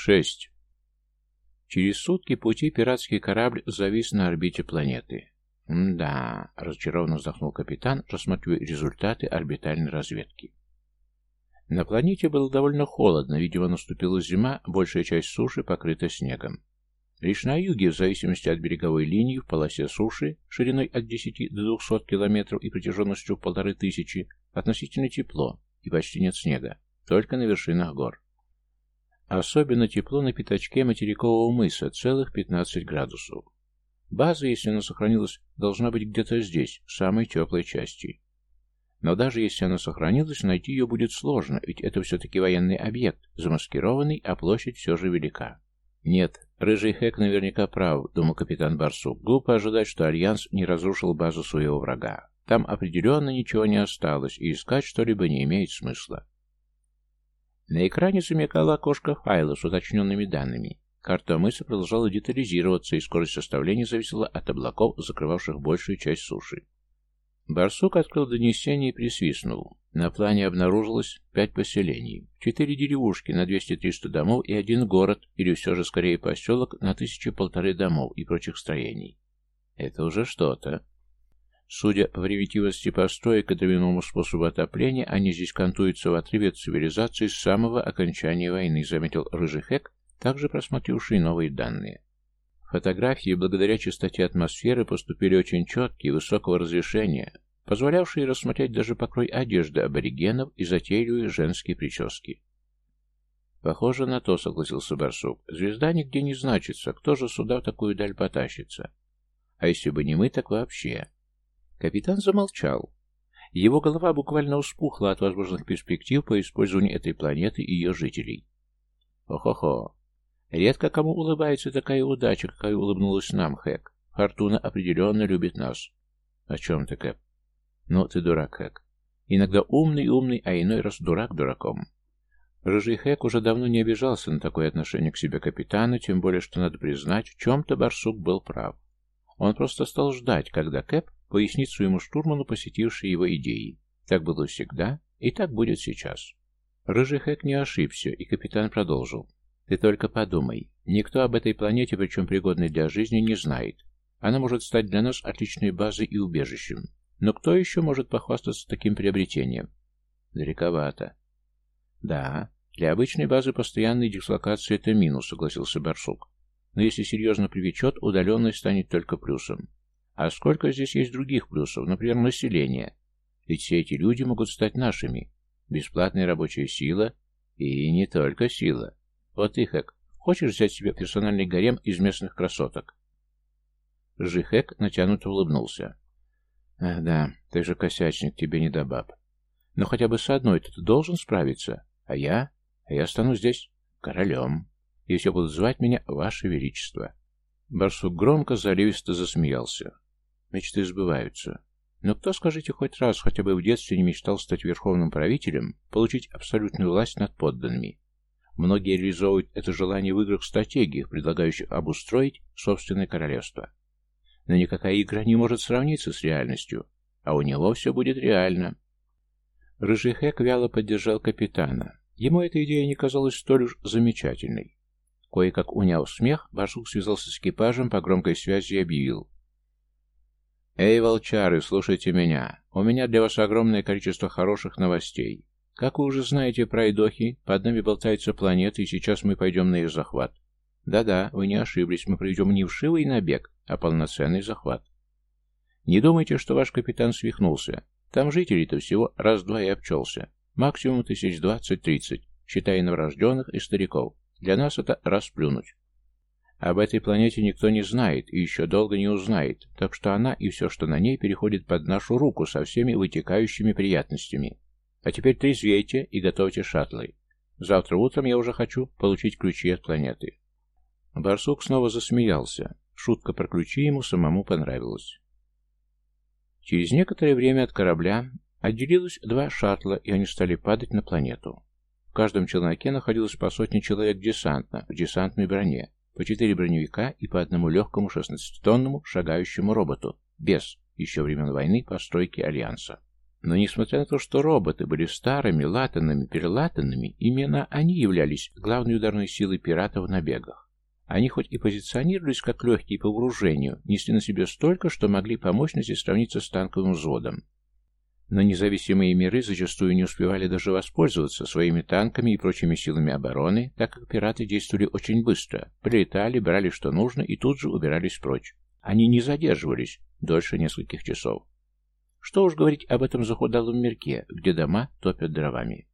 Шесть. Через сутки пути пиратский корабль завис на орбите планеты. «Да», — разочарованно вздохнул капитан, рассматривая результаты орбитальной разведки. На планете было довольно холодно, видимо, наступила зима, большая часть суши покрыта снегом. Лишь на юге, в зависимости от береговой линии, в полосе суши, шириной от 10 до 200 километров и протяженностью в полторы тысячи, относительно тепло и почти нет снега, только на вершинах гор. Особенно тепло на пятачке материкового мыса, целых 15 градусов. База, если она сохранилась, должна быть где-то здесь, в самой теплой части. Но даже если она сохранилась, найти ее будет сложно, ведь это все-таки военный объект, замаскированный, а площадь все же велика. Нет, рыжий Хэк наверняка прав, думал капитан Барсук. Глупо ожидать, что Альянс не разрушил базу своего врага. Там определенно ничего не осталось, и искать что-либо не имеет смысла. На экране замелькало окошко файла с уточненными данными. Карта мыса продолжала детализироваться, и скорость составления зависела от облаков, закрывавших большую часть суши. Барсук открыл донесение и присвистнул. На плане обнаружилось пять поселений, четыре деревушки на 200-300 домов и один город, или все же скорее поселок, на тысячи-полторы домов и прочих строений. Это уже что-то. Судя по примитивности построек и дровяному способу отопления, они здесь кантуются в отрыве от цивилизации с самого окончания войны, заметил Рыжий Хэк, также просмотревший новые данные. Фотографии, благодаря частоте атмосферы, поступили очень четкие, высокого разрешения, позволявшие рассмотреть даже покрой одежды аборигенов и затейливые женские прически. «Похоже на то», — согласился Барсук. «Звезда нигде не значится. Кто же сюда в такую даль потащится? А если бы не мы, так вообще». Капитан замолчал. Его голова буквально успухла от возможных перспектив по использованию этой планеты и ее жителей. «Хо-хо-хо. Редко кому улыбается такая удача, какая улыбнулась нам, Хэк. Фортуна определенно любит нас. О чем ты, Кэп? Ну, ты дурак, Хэк. Иногда умный-умный, а иной раз дурак дураком. Рыжий Хэк уже давно не обижался на такое отношение к себе капитана, тем более, что, надо признать, в чем-то барсук был прав. Он просто стал ждать, когда Кэп пояснит своему штурману посетившие его идеи. Так было всегда, и так будет сейчас. Рыжий Хэк не ошибся, и капитан продолжил. Ты только подумай. Никто об этой планете, причем пригодной для жизни, не знает. Она может стать для нас отличной базой и убежищем. Но кто еще может похвастаться таким приобретением? Далековато. Да, для обычной базы постоянной дислокации это минус, согласился Барсук. Но если серьезно привлечет, удаленность станет только плюсом. А сколько здесь есть других плюсов, например, население? Ведь все эти люди могут стать нашими. Бесплатная рабочая сила и не только сила. Вот Хэк, хочешь взять себе персональный гарем из местных красоток?» Жихэк натянуто улыбнулся. «Ах, да, ты же косячник, тебе не до баб. Но хотя бы с одной ты должен справиться. А я? А я стану здесь королем. И все будут звать меня Ваше Величество». Барсук громко, заливисто засмеялся. Мечты сбываются. Но кто, скажите, хоть раз, хотя бы в детстве не мечтал стать верховным правителем, получить абсолютную власть над подданными? Многие реализовывают это желание в играх-стратегиях, предлагающих обустроить собственное королевство. Но никакая игра не может сравниться с реальностью, а у него все будет реально. Рыжий Хэк вяло поддержал капитана. Ему эта идея не казалась столь уж замечательной. Кое-как уняв смех, Барсук связался с экипажем по громкой связи и объявил. «Эй, волчары, слушайте меня. У меня для вас огромное количество хороших новостей. Как вы уже знаете про Айдохи, под нами болтается планета, и сейчас мы пойдем на их захват. Да-да, вы не ошиблись, мы проведем не вшивый набег, а полноценный захват. Не думайте, что ваш капитан свихнулся. Там жителей-то всего раз-два и обчелся. Максимум тысяч двадцать-тридцать, считая новорожденных и стариков. Для нас это расплюнуть. Об этой планете никто не знает и еще долго не узнает, так что она и все, что на ней, переходит под нашу руку со всеми вытекающими приятностями. А теперь трезвейте и готовьте шаттлы. Завтра утром я уже хочу получить ключи от планеты. Барсук снова засмеялся. Шутка про ключи ему самому понравилась. Через некоторое время от корабля отделилось два шаттла, и они стали падать на планету. В каждом челноке находилось по сотне человек десантно, в десантной броне, по четыре броневика и по одному легкому 16-тонному шагающему роботу, без еще времен войны постройки Альянса. Но несмотря на то, что роботы были старыми, латанными, перелатанными, именно они являлись главной ударной силой пиратов в набегах. Они хоть и позиционировались как легкие по вооружению, несли на себе столько, что могли по мощности сравниться с танковым взводом. Но независимые миры зачастую не успевали даже воспользоваться своими танками и прочими силами обороны, так как пираты действовали очень быстро, прилетали, брали что нужно и тут же убирались прочь. Они не задерживались дольше нескольких часов. Что уж говорить об этом захудалом мирке, где дома топят дровами.